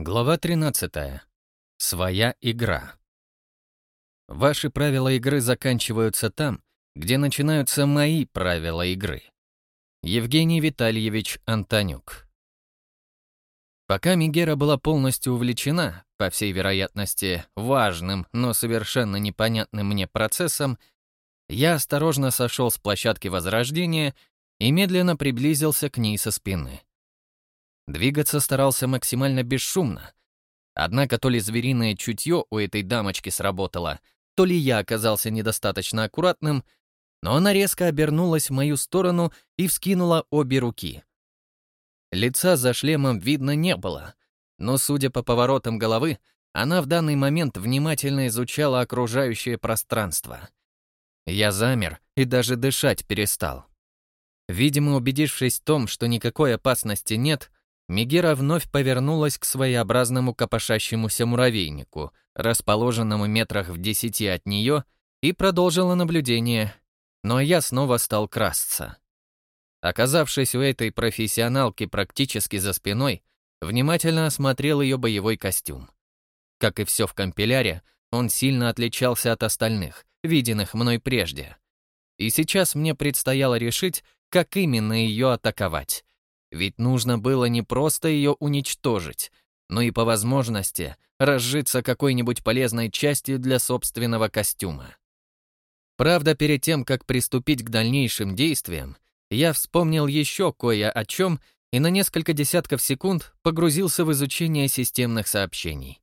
Глава 13. Своя игра. Ваши правила игры заканчиваются там, где начинаются мои правила игры. Евгений Витальевич Антонюк. Пока Мигера была полностью увлечена, по всей вероятности, важным, но совершенно непонятным мне процессом, я осторожно сошел с площадки Возрождения и медленно приблизился к ней со спины. Двигаться старался максимально бесшумно. Однако то ли звериное чутье у этой дамочки сработало, то ли я оказался недостаточно аккуратным, но она резко обернулась в мою сторону и вскинула обе руки. Лица за шлемом видно не было, но, судя по поворотам головы, она в данный момент внимательно изучала окружающее пространство. Я замер и даже дышать перестал. Видимо, убедившись в том, что никакой опасности нет, Мегера вновь повернулась к своеобразному копошащемуся муравейнику, расположенному метрах в десяти от нее, и продолжила наблюдение, но я снова стал красться. Оказавшись у этой профессионалки практически за спиной, внимательно осмотрел ее боевой костюм. Как и все в компиляре, он сильно отличался от остальных, виденных мной прежде. И сейчас мне предстояло решить, как именно ее атаковать. Ведь нужно было не просто ее уничтожить, но и по возможности разжиться какой-нибудь полезной частью для собственного костюма. Правда, перед тем, как приступить к дальнейшим действиям, я вспомнил еще кое о чем и на несколько десятков секунд погрузился в изучение системных сообщений.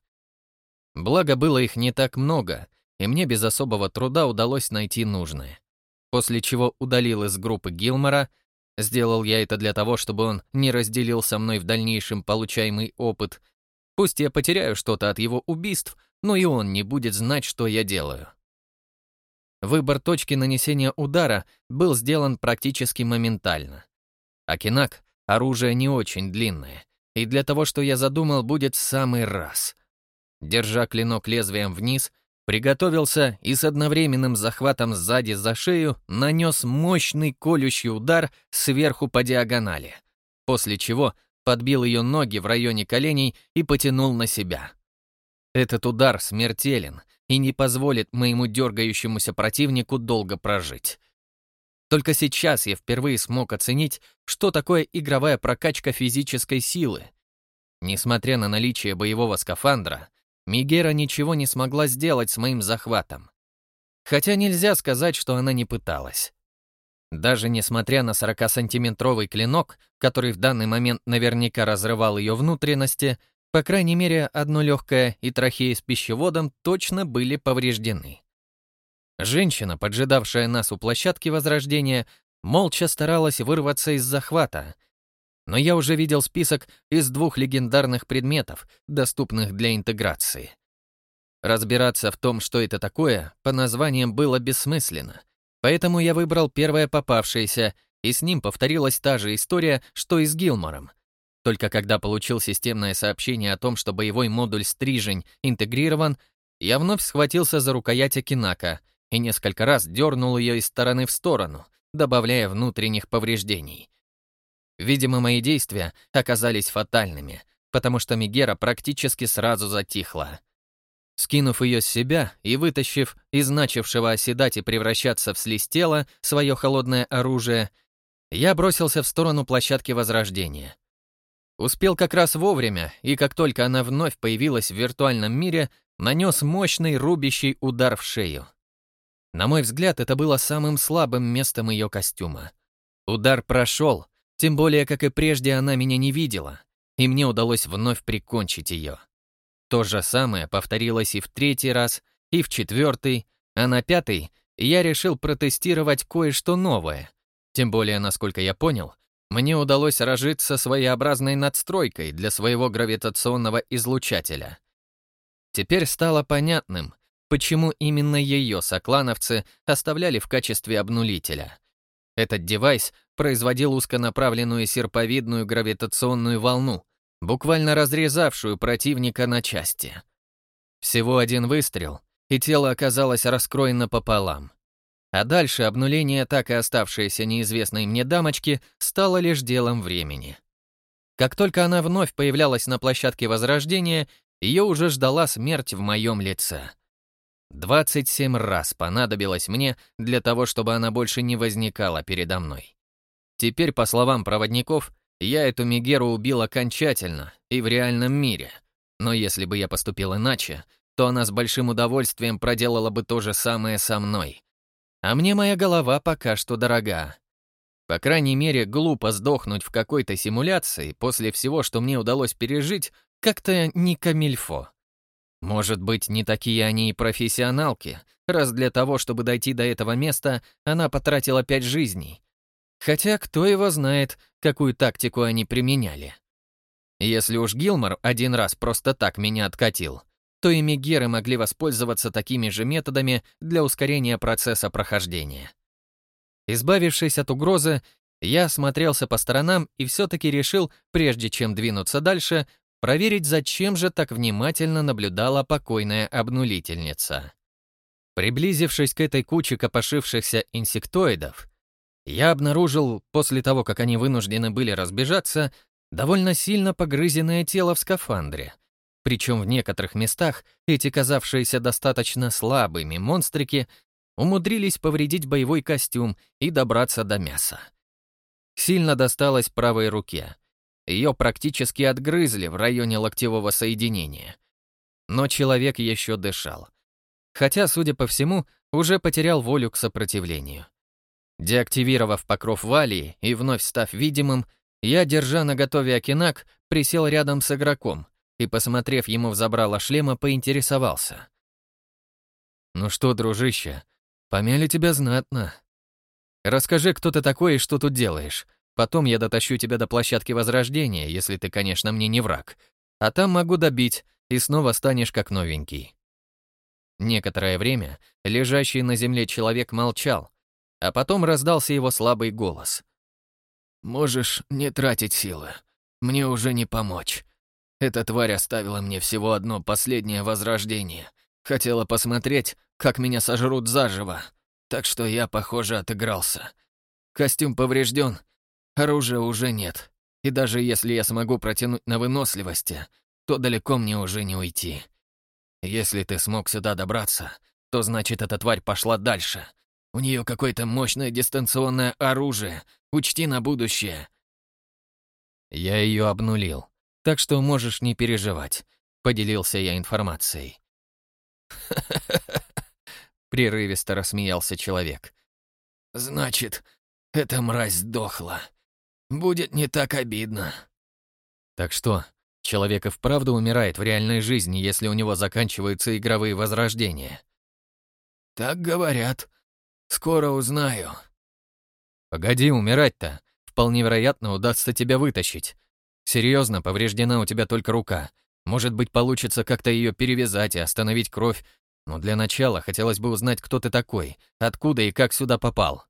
Благо, было их не так много, и мне без особого труда удалось найти нужное. После чего удалил из группы Гилмора — Сделал я это для того, чтобы он не разделил со мной в дальнейшем получаемый опыт. Пусть я потеряю что-то от его убийств, но и он не будет знать, что я делаю. Выбор точки нанесения удара был сделан практически моментально. Акинак — оружие не очень длинное, и для того, что я задумал, будет в самый раз. Держа клинок лезвием вниз — Приготовился и с одновременным захватом сзади за шею нанес мощный колющий удар сверху по диагонали, после чего подбил ее ноги в районе коленей и потянул на себя. Этот удар смертелен и не позволит моему дергающемуся противнику долго прожить. Только сейчас я впервые смог оценить, что такое игровая прокачка физической силы. Несмотря на наличие боевого скафандра, Мигера ничего не смогла сделать с моим захватом. Хотя нельзя сказать, что она не пыталась. Даже несмотря на 40-сантиметровый клинок, который в данный момент наверняка разрывал ее внутренности, по крайней мере, одно легкое и трахея с пищеводом точно были повреждены. Женщина, поджидавшая нас у площадки Возрождения, молча старалась вырваться из захвата, но я уже видел список из двух легендарных предметов, доступных для интеграции. Разбираться в том, что это такое, по названиям было бессмысленно, поэтому я выбрал первое попавшееся, и с ним повторилась та же история, что и с Гилмором. Только когда получил системное сообщение о том, что боевой модуль «Стрижень» интегрирован, я вновь схватился за рукоять Акинака и несколько раз дернул ее из стороны в сторону, добавляя внутренних повреждений. Видимо, мои действия оказались фатальными, потому что Мегера практически сразу затихла. Скинув ее с себя и вытащив из начавшего оседать и превращаться в слизь тела свое холодное оружие, я бросился в сторону площадки Возрождения. Успел как раз вовремя, и как только она вновь появилась в виртуальном мире, нанес мощный рубящий удар в шею. На мой взгляд, это было самым слабым местом ее костюма. Удар прошел, тем более, как и прежде, она меня не видела, и мне удалось вновь прикончить ее. То же самое повторилось и в третий раз, и в четвертый, а на пятый я решил протестировать кое-что новое. Тем более, насколько я понял, мне удалось разжиться своеобразной надстройкой для своего гравитационного излучателя. Теперь стало понятным, почему именно ее соклановцы оставляли в качестве обнулителя. Этот девайс производил узконаправленную серповидную гравитационную волну, буквально разрезавшую противника на части. Всего один выстрел, и тело оказалось раскроено пополам. А дальше обнуление так и оставшейся неизвестной мне дамочки стало лишь делом времени. Как только она вновь появлялась на площадке Возрождения, ее уже ждала смерть в моем лице. 27 раз понадобилось мне для того, чтобы она больше не возникала передо мной. Теперь, по словам проводников, я эту Мегеру убил окончательно и в реальном мире. Но если бы я поступил иначе, то она с большим удовольствием проделала бы то же самое со мной. А мне моя голова пока что дорога. По крайней мере, глупо сдохнуть в какой-то симуляции после всего, что мне удалось пережить, как-то не камильфо. Может быть, не такие они и профессионалки, раз для того, чтобы дойти до этого места, она потратила пять жизней. Хотя кто его знает, какую тактику они применяли. Если уж Гилмор один раз просто так меня откатил, то и Мегеры могли воспользоваться такими же методами для ускорения процесса прохождения. Избавившись от угрозы, я осмотрелся по сторонам и все-таки решил, прежде чем двинуться дальше, проверить, зачем же так внимательно наблюдала покойная обнулительница. Приблизившись к этой куче копошившихся инсектоидов, я обнаружил, после того, как они вынуждены были разбежаться, довольно сильно погрызенное тело в скафандре. Причем в некоторых местах эти казавшиеся достаточно слабыми монстрики умудрились повредить боевой костюм и добраться до мяса. Сильно досталось правой руке. Ее практически отгрызли в районе локтевого соединения. Но человек еще дышал. Хотя, судя по всему, уже потерял волю к сопротивлению. Деактивировав покров валии и вновь став видимым, я, держа на готове окинак, присел рядом с игроком и, посмотрев ему в забрало шлема, поинтересовался. «Ну что, дружище, Помяли тебя знатно. Расскажи, кто ты такой и что тут делаешь. Потом я дотащу тебя до площадки Возрождения, если ты, конечно, мне не враг. А там могу добить, и снова станешь как новенький». Некоторое время лежащий на земле человек молчал, а потом раздался его слабый голос. «Можешь не тратить силы. Мне уже не помочь. Эта тварь оставила мне всего одно последнее возрождение. Хотела посмотреть, как меня сожрут заживо. Так что я, похоже, отыгрался. Костюм поврежден, оружия уже нет. И даже если я смогу протянуть на выносливости, то далеко мне уже не уйти. Если ты смог сюда добраться, то значит, эта тварь пошла дальше. У нее какое-то мощное дистанционное оружие. Учти на будущее. Я ее обнулил, так что можешь не переживать. Поделился я информацией. Прерывисто рассмеялся человек. «Значит, эта мразь сдохла. Будет не так обидно». «Так что, человек и вправду умирает в реальной жизни, если у него заканчиваются игровые возрождения?» «Так говорят. Скоро узнаю». «Погоди умирать-то. Вполне вероятно, удастся тебя вытащить. Серьезно, повреждена у тебя только рука. Может быть, получится как-то ее перевязать и остановить кровь, но для начала хотелось бы узнать, кто ты такой, откуда и как сюда попал.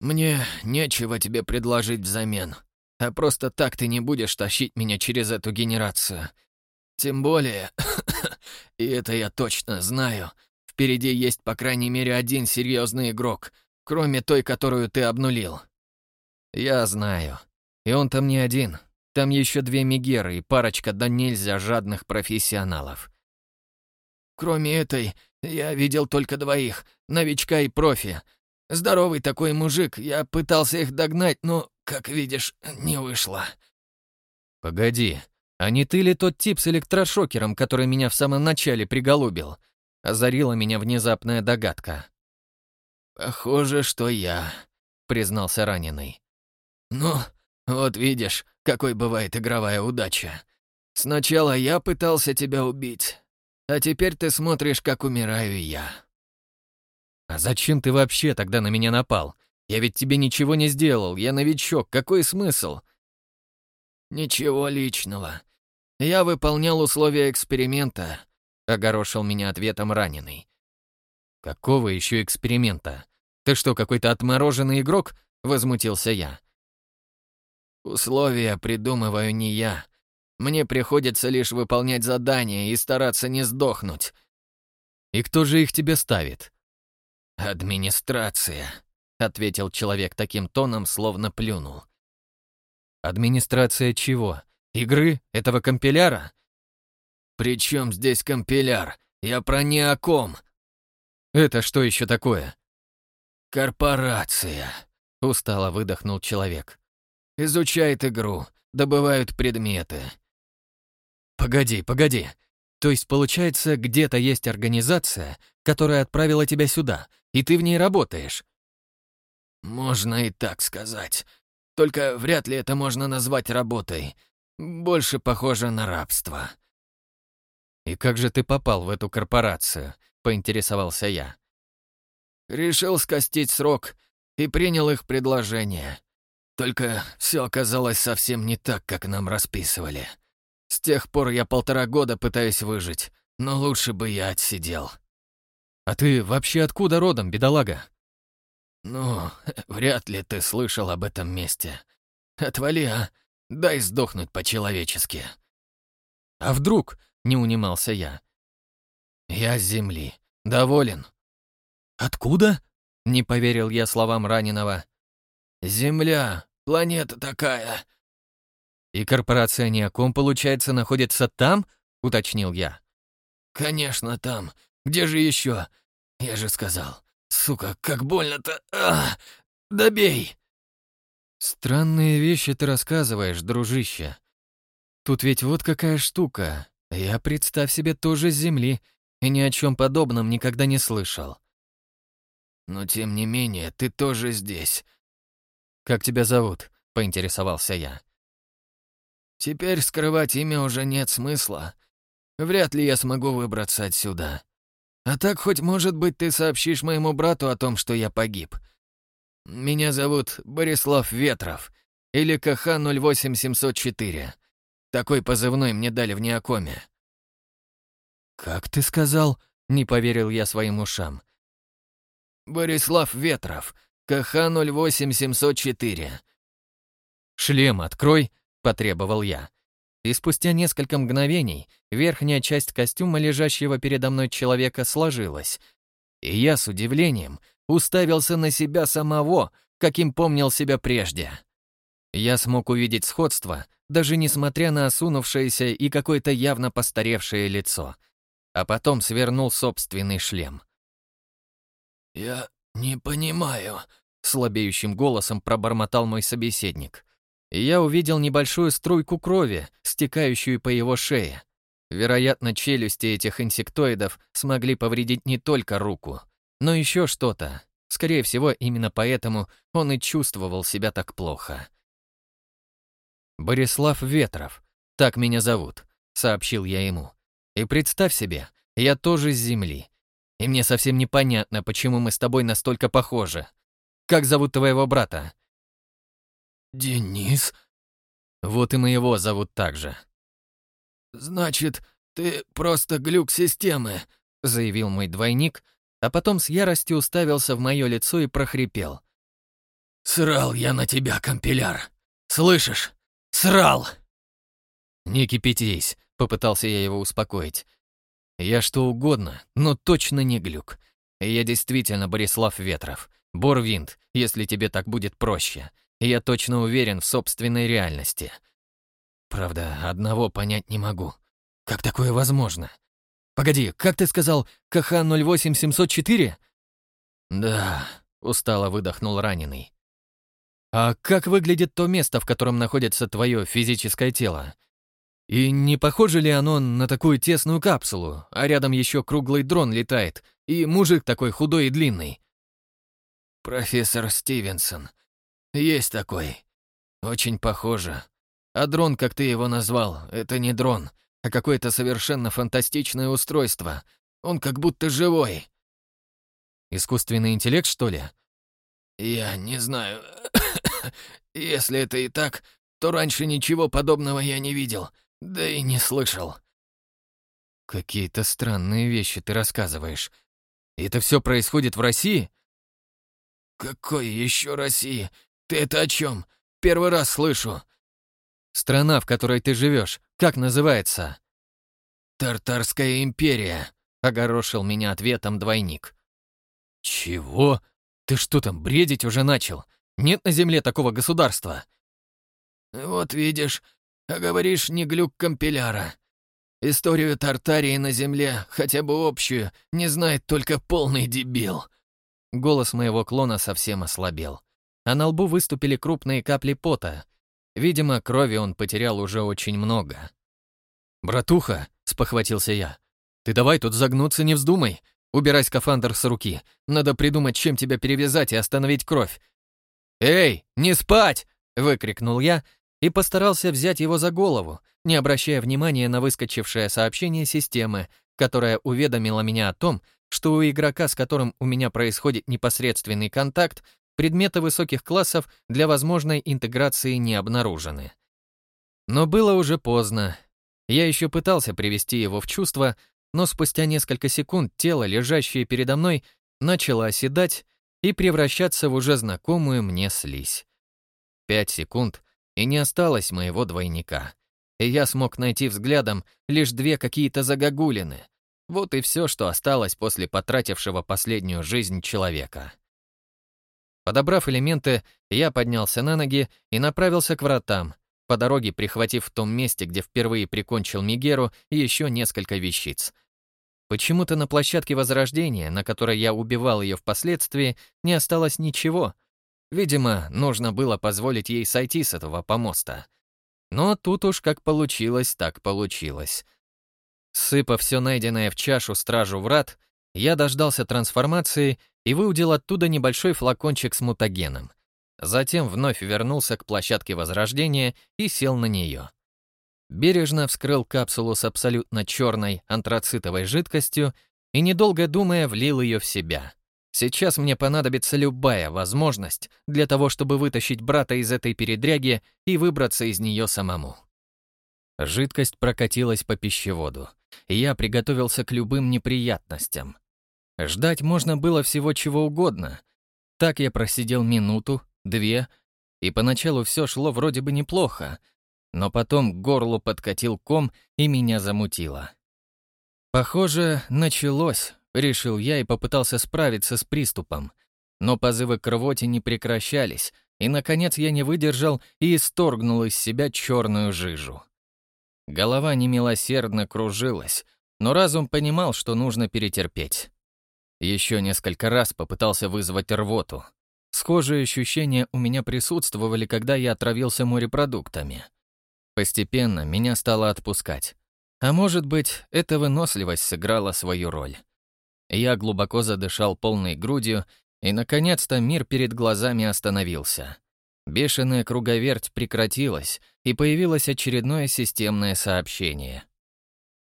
Мне нечего тебе предложить взамен, а просто так ты не будешь тащить меня через эту генерацию. Тем более, и это я точно знаю, впереди есть по крайней мере один серьезный игрок, кроме той, которую ты обнулил. Я знаю. И он там не один. Там еще две Мегеры и парочка да нельзя жадных профессионалов. Кроме этой, я видел только двоих, новичка и профи. Здоровый такой мужик, я пытался их догнать, но, как видишь, не вышло. Погоди, а не ты ли тот тип с электрошокером, который меня в самом начале приголубил? Озарила меня внезапная догадка. Похоже, что я, признался раненый. Ну, вот видишь, какой бывает игровая удача. Сначала я пытался тебя убить, а теперь ты смотришь, как умираю я. А зачем ты вообще тогда на меня напал? Я ведь тебе ничего не сделал, я новичок, какой смысл? Ничего личного. Я выполнял условия эксперимента, огорошил меня ответом раненый. Какого еще эксперимента? Ты что, какой-то отмороженный игрок? Возмутился я. Условия придумываю не я, мне приходится лишь выполнять задания и стараться не сдохнуть. И кто же их тебе ставит? Администрация, ответил человек таким тоном, словно плюнул. Администрация чего? Игры? Этого компиляра? «При чем здесь компиляр? Я про ни о ком!» «Это что еще такое?» «Корпорация», — устало выдохнул человек. «Изучает игру, добывают предметы». «Погоди, погоди. То есть, получается, где-то есть организация, которая отправила тебя сюда, и ты в ней работаешь?» «Можно и так сказать. Только вряд ли это можно назвать работой. Больше похоже на рабство». «И как же ты попал в эту корпорацию?» — поинтересовался я. Решил скостить срок и принял их предложение. Только все оказалось совсем не так, как нам расписывали. С тех пор я полтора года пытаюсь выжить, но лучше бы я отсидел. А ты вообще откуда родом, бедолага? Ну, вряд ли ты слышал об этом месте. Отвали, а? Дай сдохнуть по-человечески. А вдруг? Не унимался я. Я с земли. Доволен. Откуда? Не поверил я словам раненого. Земля. Планета такая. И корпорация Неоком, получается, находится там? Уточнил я. Конечно, там. Где же еще? Я же сказал. Сука, как больно-то. А, добей. Странные вещи ты рассказываешь, дружище. Тут ведь вот какая штука. Я, представь себе, тоже с Земли, и ни о чем подобном никогда не слышал. Но тем не менее, ты тоже здесь. Как тебя зовут? Поинтересовался я. Теперь скрывать имя уже нет смысла. Вряд ли я смогу выбраться отсюда. А так хоть, может быть, ты сообщишь моему брату о том, что я погиб. Меня зовут Борислав Ветров, или КХ-08704. Такой позывной мне дали в Неокоме». «Как ты сказал?» — не поверил я своим ушам. «Борислав Ветров, КХ-08704». «Шлем открой», — потребовал я. И спустя несколько мгновений верхняя часть костюма, лежащего передо мной человека, сложилась. И я с удивлением уставился на себя самого, каким помнил себя прежде. Я смог увидеть сходство, даже несмотря на осунувшееся и какое-то явно постаревшее лицо. А потом свернул собственный шлем. «Я не понимаю», — слабеющим голосом пробормотал мой собеседник. я увидел небольшую струйку крови, стекающую по его шее. Вероятно, челюсти этих инсектоидов смогли повредить не только руку, но еще что-то. Скорее всего, именно поэтому он и чувствовал себя так плохо. «Борислав Ветров, так меня зовут», — сообщил я ему. «И представь себе, я тоже с Земли. И мне совсем непонятно, почему мы с тобой настолько похожи. Как зовут твоего брата?» «Денис». «Вот и моего зовут так же». «Значит, ты просто глюк системы», — заявил мой двойник, а потом с яростью уставился в мое лицо и прохрипел. «Срал я на тебя, компиляр. Слышишь? Срал!» «Не кипятись», — попытался я его успокоить. «Я что угодно, но точно не глюк. Я действительно Борислав Ветров. Борвинд, если тебе так будет проще. Я точно уверен в собственной реальности. Правда, одного понять не могу. Как такое возможно? Погоди, как ты сказал, КХ-08704? Да, устало выдохнул раненый. А как выглядит то место, в котором находится твое физическое тело? И не похоже ли оно на такую тесную капсулу, а рядом еще круглый дрон летает, и мужик такой худой и длинный? Профессор Стивенсон. Есть такой. Очень похоже. А дрон, как ты его назвал, это не дрон, а какое-то совершенно фантастичное устройство. Он как будто живой. Искусственный интеллект, что ли? Я не знаю. Если это и так, то раньше ничего подобного я не видел, да и не слышал. Какие-то странные вещи ты рассказываешь. Это все происходит в России? Какой еще России? Ты это о чем? Первый раз слышу. Страна, в которой ты живешь, как называется? Тартарская империя, огорошил меня ответом двойник. Чего? Ты что там, бредить уже начал? Нет на Земле такого государства. «Вот видишь, а говоришь, не глюк компиляра. Историю Тартарии на Земле, хотя бы общую, не знает только полный дебил». Голос моего клона совсем ослабел, а на лбу выступили крупные капли пота. Видимо, крови он потерял уже очень много. «Братуха», — спохватился я, — «ты давай тут загнуться не вздумай. Убирай скафандр с руки. Надо придумать, чем тебя перевязать и остановить кровь». «Эй, не спать!» — выкрикнул я и постарался взять его за голову, не обращая внимания на выскочившее сообщение системы, которая уведомила меня о том, что у игрока, с которым у меня происходит непосредственный контакт, предметы высоких классов для возможной интеграции не обнаружены. Но было уже поздно. Я еще пытался привести его в чувство, но спустя несколько секунд тело, лежащее передо мной, начало оседать и превращаться в уже знакомую мне слизь. Пять секунд, и не осталось моего двойника. И я смог найти взглядом лишь две какие-то загогулины. Вот и все, что осталось после потратившего последнюю жизнь человека. Подобрав элементы, я поднялся на ноги и направился к вратам, по дороге прихватив в том месте, где впервые прикончил Мигеру, еще несколько вещиц. Почему-то на площадке Возрождения, на которой я убивал ее впоследствии, не осталось ничего, Видимо, нужно было позволить ей сойти с этого помоста. Но тут уж как получилось, так получилось. Сыпав все найденное в чашу стражу врат, я дождался трансформации и выудил оттуда небольшой флакончик с мутагеном. Затем вновь вернулся к площадке Возрождения и сел на нее. Бережно вскрыл капсулу с абсолютно черной антрацитовой жидкостью и, недолго думая, влил ее в себя. Сейчас мне понадобится любая возможность для того, чтобы вытащить брата из этой передряги и выбраться из нее самому. Жидкость прокатилась по пищеводу, и я приготовился к любым неприятностям. Ждать можно было всего чего угодно. Так я просидел минуту, две, и поначалу все шло вроде бы неплохо, но потом к горлу подкатил ком и меня замутило. Похоже, началось, Решил я и попытался справиться с приступом. Но позывы к рвоте не прекращались, и, наконец, я не выдержал и исторгнул из себя черную жижу. Голова немилосердно кружилась, но разум понимал, что нужно перетерпеть. Еще несколько раз попытался вызвать рвоту. Схожие ощущения у меня присутствовали, когда я отравился морепродуктами. Постепенно меня стало отпускать. А может быть, эта выносливость сыграла свою роль. Я глубоко задышал полной грудью, и, наконец-то, мир перед глазами остановился. Бешеная круговерть прекратилась, и появилось очередное системное сообщение.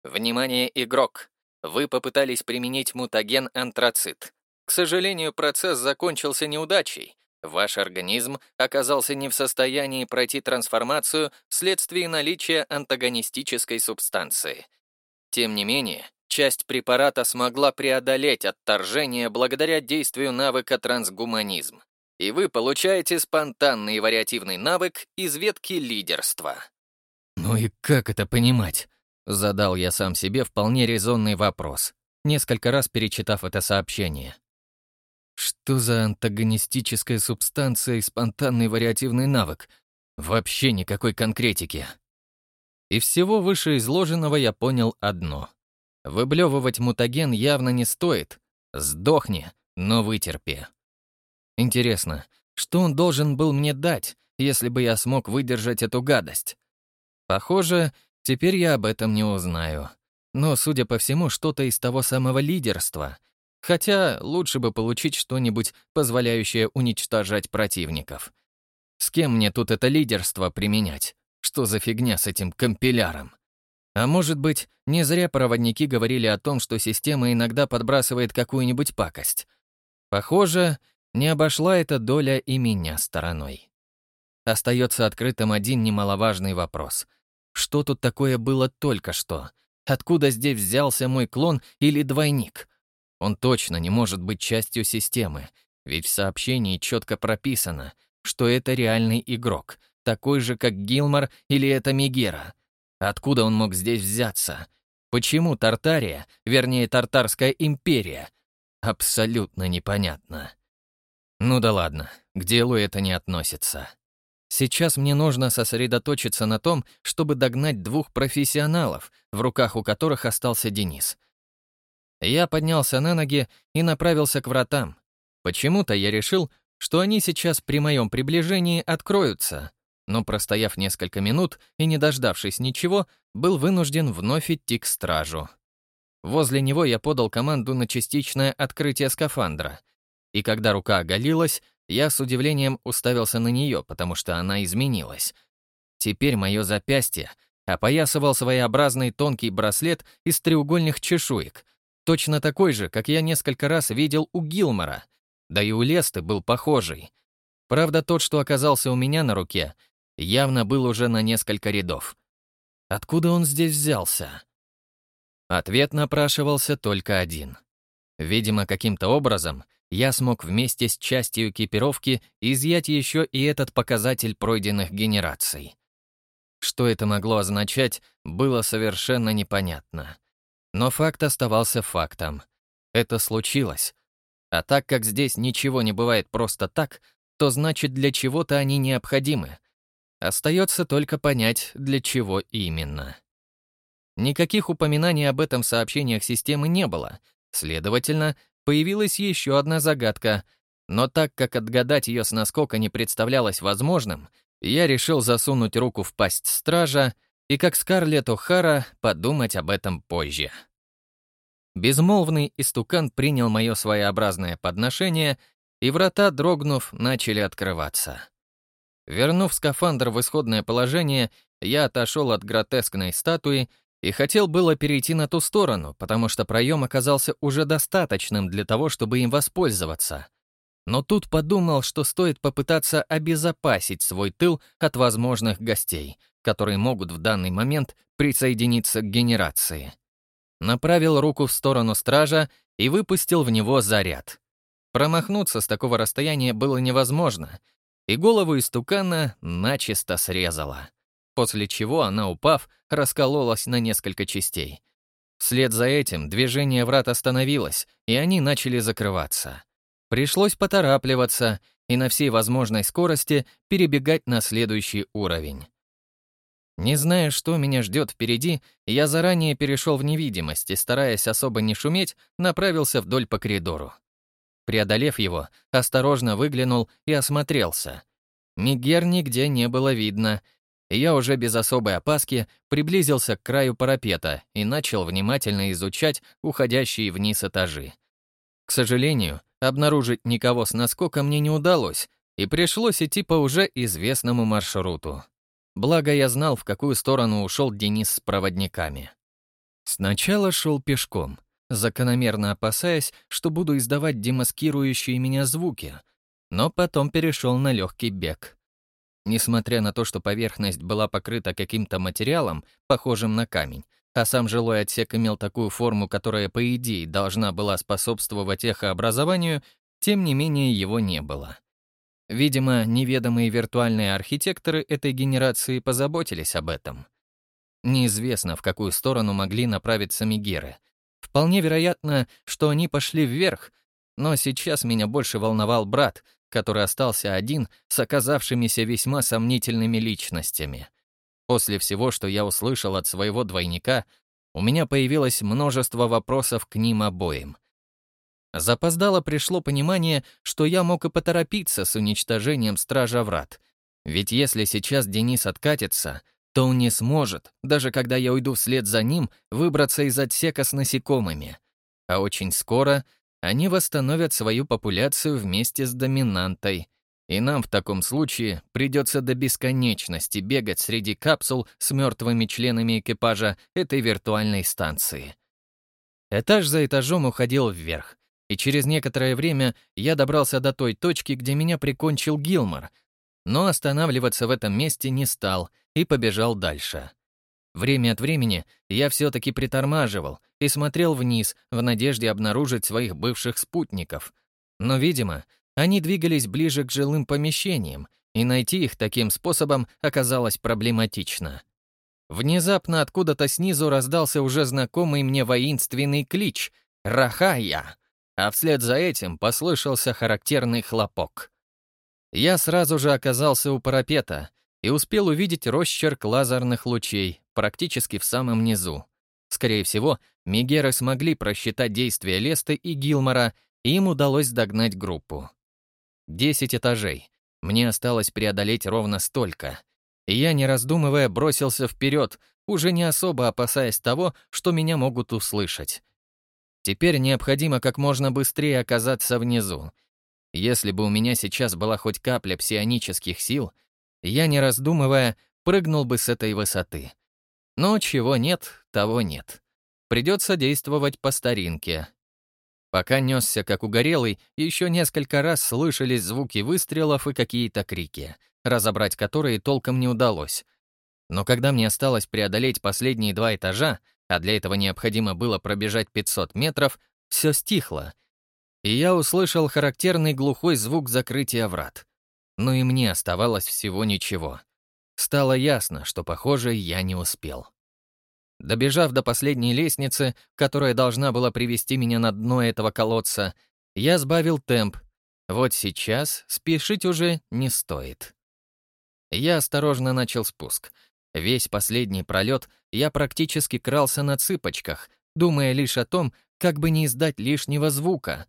«Внимание, игрок! Вы попытались применить мутаген антрацит. К сожалению, процесс закончился неудачей. Ваш организм оказался не в состоянии пройти трансформацию вследствие наличия антагонистической субстанции. Тем не менее, часть препарата смогла преодолеть отторжение благодаря действию навыка трансгуманизм. И вы получаете спонтанный вариативный навык из ветки лидерства. «Ну и как это понимать?» Задал я сам себе вполне резонный вопрос, несколько раз перечитав это сообщение. Что за антагонистическая субстанция и спонтанный вариативный навык? Вообще никакой конкретики. И всего вышеизложенного я понял одно — Выблевывать мутаген явно не стоит. Сдохни, но вытерпи. Интересно, что он должен был мне дать, если бы я смог выдержать эту гадость? Похоже, теперь я об этом не узнаю. Но, судя по всему, что-то из того самого лидерства. Хотя лучше бы получить что-нибудь, позволяющее уничтожать противников. С кем мне тут это лидерство применять? Что за фигня с этим компиляром? А может быть, не зря проводники говорили о том, что система иногда подбрасывает какую-нибудь пакость. Похоже, не обошла эта доля и меня стороной. Остается открытым один немаловажный вопрос. Что тут такое было только что? Откуда здесь взялся мой клон или двойник? Он точно не может быть частью системы, ведь в сообщении четко прописано, что это реальный игрок, такой же, как Гилмор или это Мегера — Откуда он мог здесь взяться? Почему Тартария, вернее, Тартарская империя? Абсолютно непонятно. Ну да ладно, к делу это не относится. Сейчас мне нужно сосредоточиться на том, чтобы догнать двух профессионалов, в руках у которых остался Денис. Я поднялся на ноги и направился к вратам. Почему-то я решил, что они сейчас при моем приближении откроются, но, простояв несколько минут и не дождавшись ничего, был вынужден вновь идти к стражу. Возле него я подал команду на частичное открытие скафандра, и когда рука оголилась, я с удивлением уставился на нее, потому что она изменилась. Теперь мое запястье опоясывал своеобразный тонкий браслет из треугольных чешуек, точно такой же, как я несколько раз видел у Гилмора, да и у Лесты был похожий. Правда, тот, что оказался у меня на руке, явно был уже на несколько рядов. Откуда он здесь взялся? Ответ напрашивался только один. Видимо, каким-то образом я смог вместе с частью экипировки изъять еще и этот показатель пройденных генераций. Что это могло означать, было совершенно непонятно. Но факт оставался фактом. Это случилось. А так как здесь ничего не бывает просто так, то значит для чего-то они необходимы. Остается только понять, для чего именно. Никаких упоминаний об этом в сообщениях системы не было. Следовательно, появилась еще одна загадка, но так как отгадать ее с наскока не представлялось возможным, я решил засунуть руку в пасть стража и, как Скарлетт О'Хара, подумать об этом позже. Безмолвный истукан принял мое своеобразное подношение, и врата, дрогнув, начали открываться. Вернув скафандр в исходное положение, я отошел от гротескной статуи и хотел было перейти на ту сторону, потому что проем оказался уже достаточным для того, чтобы им воспользоваться. Но тут подумал, что стоит попытаться обезопасить свой тыл от возможных гостей, которые могут в данный момент присоединиться к генерации. Направил руку в сторону стража и выпустил в него заряд. Промахнуться с такого расстояния было невозможно, и голову истукана начисто срезала после чего она, упав, раскололась на несколько частей. Вслед за этим движение врат остановилось, и они начали закрываться. Пришлось поторапливаться и на всей возможной скорости перебегать на следующий уровень. Не зная, что меня ждет впереди, я заранее перешел в невидимость и, стараясь особо не шуметь, направился вдоль по коридору. Преодолев его, осторожно выглянул и осмотрелся. Мигер нигде не было видно, и я уже без особой опаски приблизился к краю парапета и начал внимательно изучать уходящие вниз этажи. К сожалению, обнаружить никого с наскока мне не удалось, и пришлось идти по уже известному маршруту. Благо я знал, в какую сторону ушел Денис с проводниками. Сначала шел пешком, закономерно опасаясь, что буду издавать демаскирующие меня звуки, но потом перешел на легкий бег. Несмотря на то, что поверхность была покрыта каким-то материалом, похожим на камень, а сам жилой отсек имел такую форму, которая, по идее, должна была способствовать эхообразованию, тем не менее его не было. Видимо, неведомые виртуальные архитекторы этой генерации позаботились об этом. Неизвестно, в какую сторону могли направиться Мегеры. Вполне вероятно, что они пошли вверх, но сейчас меня больше волновал брат, который остался один с оказавшимися весьма сомнительными личностями. После всего, что я услышал от своего двойника, у меня появилось множество вопросов к ним обоим. Запоздало пришло понимание, что я мог и поторопиться с уничтожением Стража Врат. Ведь если сейчас Денис откатится, то он не сможет, даже когда я уйду вслед за ним, выбраться из отсека с насекомыми. А очень скоро они восстановят свою популяцию вместе с доминантой. И нам в таком случае придется до бесконечности бегать среди капсул с мертвыми членами экипажа этой виртуальной станции. Этаж за этажом уходил вверх, и через некоторое время я добрался до той точки, где меня прикончил Гилмор, но останавливаться в этом месте не стал и побежал дальше. Время от времени я все-таки притормаживал и смотрел вниз в надежде обнаружить своих бывших спутников. Но, видимо, они двигались ближе к жилым помещениям, и найти их таким способом оказалось проблематично. Внезапно откуда-то снизу раздался уже знакомый мне воинственный клич «Рахая!», а вслед за этим послышался характерный хлопок. Я сразу же оказался у парапета и успел увидеть росчерк лазерных лучей практически в самом низу. Скорее всего, Мегеры смогли просчитать действия Лесты и Гилмора, и им удалось догнать группу. Десять этажей. Мне осталось преодолеть ровно столько. И я, не раздумывая, бросился вперед, уже не особо опасаясь того, что меня могут услышать. Теперь необходимо как можно быстрее оказаться внизу. Если бы у меня сейчас была хоть капля псионических сил, я, не раздумывая, прыгнул бы с этой высоты. Но чего нет, того нет. Придется действовать по старинке. Пока несся как угорелый, еще несколько раз слышались звуки выстрелов и какие-то крики, разобрать которые толком не удалось. Но когда мне осталось преодолеть последние два этажа, а для этого необходимо было пробежать 500 метров, все стихло. И я услышал характерный глухой звук закрытия врат. Но и мне оставалось всего ничего. Стало ясно, что, похоже, я не успел. Добежав до последней лестницы, которая должна была привести меня на дно этого колодца, я сбавил темп. Вот сейчас спешить уже не стоит. Я осторожно начал спуск. Весь последний пролет я практически крался на цыпочках, думая лишь о том, как бы не издать лишнего звука.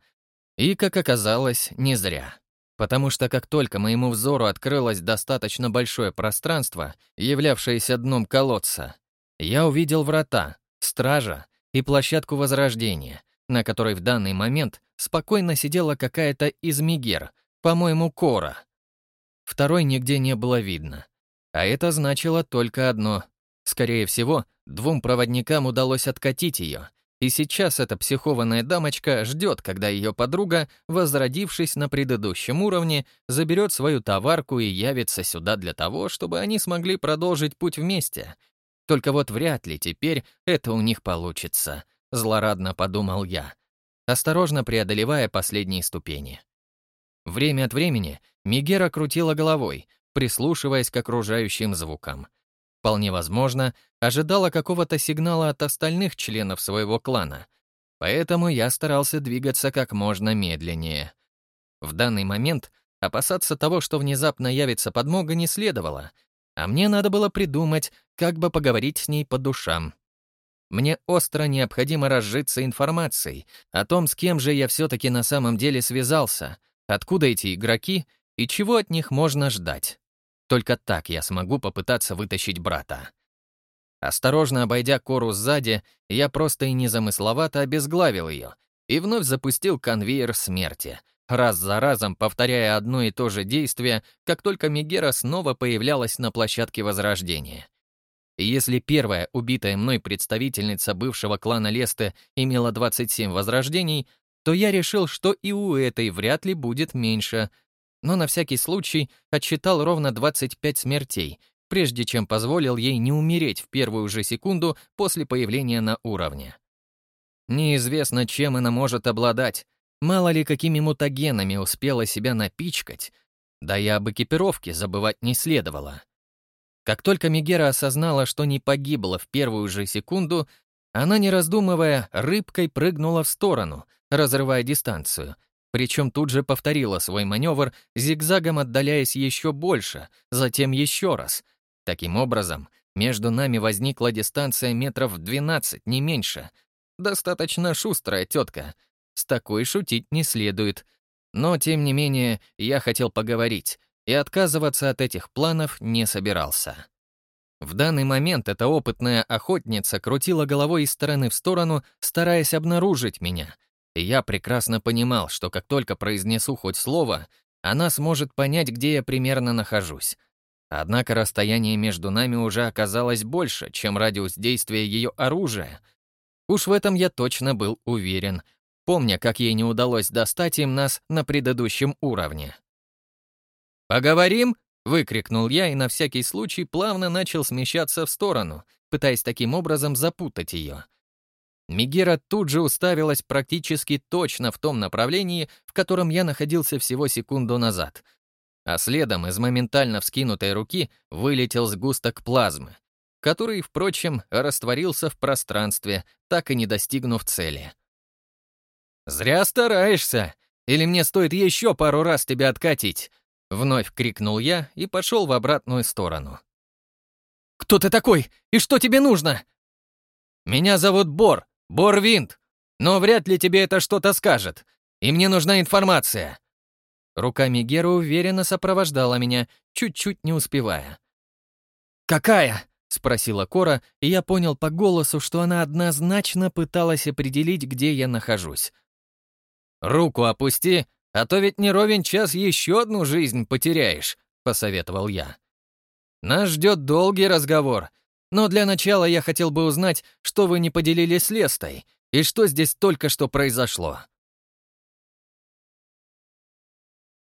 И, как оказалось, не зря. Потому что как только моему взору открылось достаточно большое пространство, являвшееся дном колодца, я увидел врата, стража и площадку Возрождения, на которой в данный момент спокойно сидела какая-то из Мигер, по-моему, Кора. Второй нигде не было видно. А это значило только одно. Скорее всего, двум проводникам удалось откатить ее, и сейчас эта психованная дамочка ждет, когда ее подруга, возродившись на предыдущем уровне, заберет свою товарку и явится сюда для того, чтобы они смогли продолжить путь вместе. Только вот вряд ли теперь это у них получится, злорадно подумал я, осторожно преодолевая последние ступени. Время от времени Мигера крутила головой, прислушиваясь к окружающим звукам. Вполне возможно, ожидала какого-то сигнала от остальных членов своего клана, поэтому я старался двигаться как можно медленнее. В данный момент опасаться того, что внезапно явится подмога, не следовало, а мне надо было придумать, как бы поговорить с ней по душам. Мне остро необходимо разжиться информацией о том, с кем же я все-таки на самом деле связался, откуда эти игроки и чего от них можно ждать. Только так я смогу попытаться вытащить брата. Осторожно обойдя кору сзади, я просто и незамысловато обезглавил ее и вновь запустил конвейер смерти, раз за разом повторяя одно и то же действие, как только Мегера снова появлялась на площадке Возрождения. Если первая убитая мной представительница бывшего клана Леста имела 27 возрождений, то я решил, что и у этой вряд ли будет меньше — но на всякий случай отсчитал ровно 25 смертей, прежде чем позволил ей не умереть в первую же секунду после появления на уровне. Неизвестно, чем она может обладать, мало ли какими мутагенами успела себя напичкать, да и об экипировке забывать не следовало. Как только Мегера осознала, что не погибла в первую же секунду, она, не раздумывая, рыбкой прыгнула в сторону, разрывая дистанцию, причем тут же повторила свой маневр, зигзагом отдаляясь еще больше, затем еще раз. Таким образом, между нами возникла дистанция метров 12, не меньше. Достаточно шустрая тетка. С такой шутить не следует. Но, тем не менее, я хотел поговорить, и отказываться от этих планов не собирался. В данный момент эта опытная охотница крутила головой из стороны в сторону, стараясь обнаружить меня, и я прекрасно понимал, что как только произнесу хоть слово, она сможет понять, где я примерно нахожусь. Однако расстояние между нами уже оказалось больше, чем радиус действия ее оружия. Уж в этом я точно был уверен, помня, как ей не удалось достать им нас на предыдущем уровне. «Поговорим?» — выкрикнул я и на всякий случай плавно начал смещаться в сторону, пытаясь таким образом запутать ее. Мигера тут же уставилась практически точно в том направлении, в котором я находился всего секунду назад. А следом из моментально вскинутой руки вылетел сгусток плазмы, который, впрочем, растворился в пространстве, так и не достигнув цели. «Зря стараешься! Или мне стоит еще пару раз тебя откатить?» Вновь крикнул я и пошел в обратную сторону. «Кто ты такой? И что тебе нужно?» «Меня зовут Бор, Бор Винт, но вряд ли тебе это что-то скажет, и мне нужна информация». Рука Мегера уверенно сопровождала меня, чуть-чуть не успевая. «Какая?» — спросила Кора, и я понял по голосу, что она однозначно пыталась определить, где я нахожусь. «Руку опусти, а то ведь не ровен час еще одну жизнь потеряешь», — посоветовал я. «Нас ждет долгий разговор, но для начала я хотел бы узнать, что вы не поделили с Лестой, и что здесь только что произошло».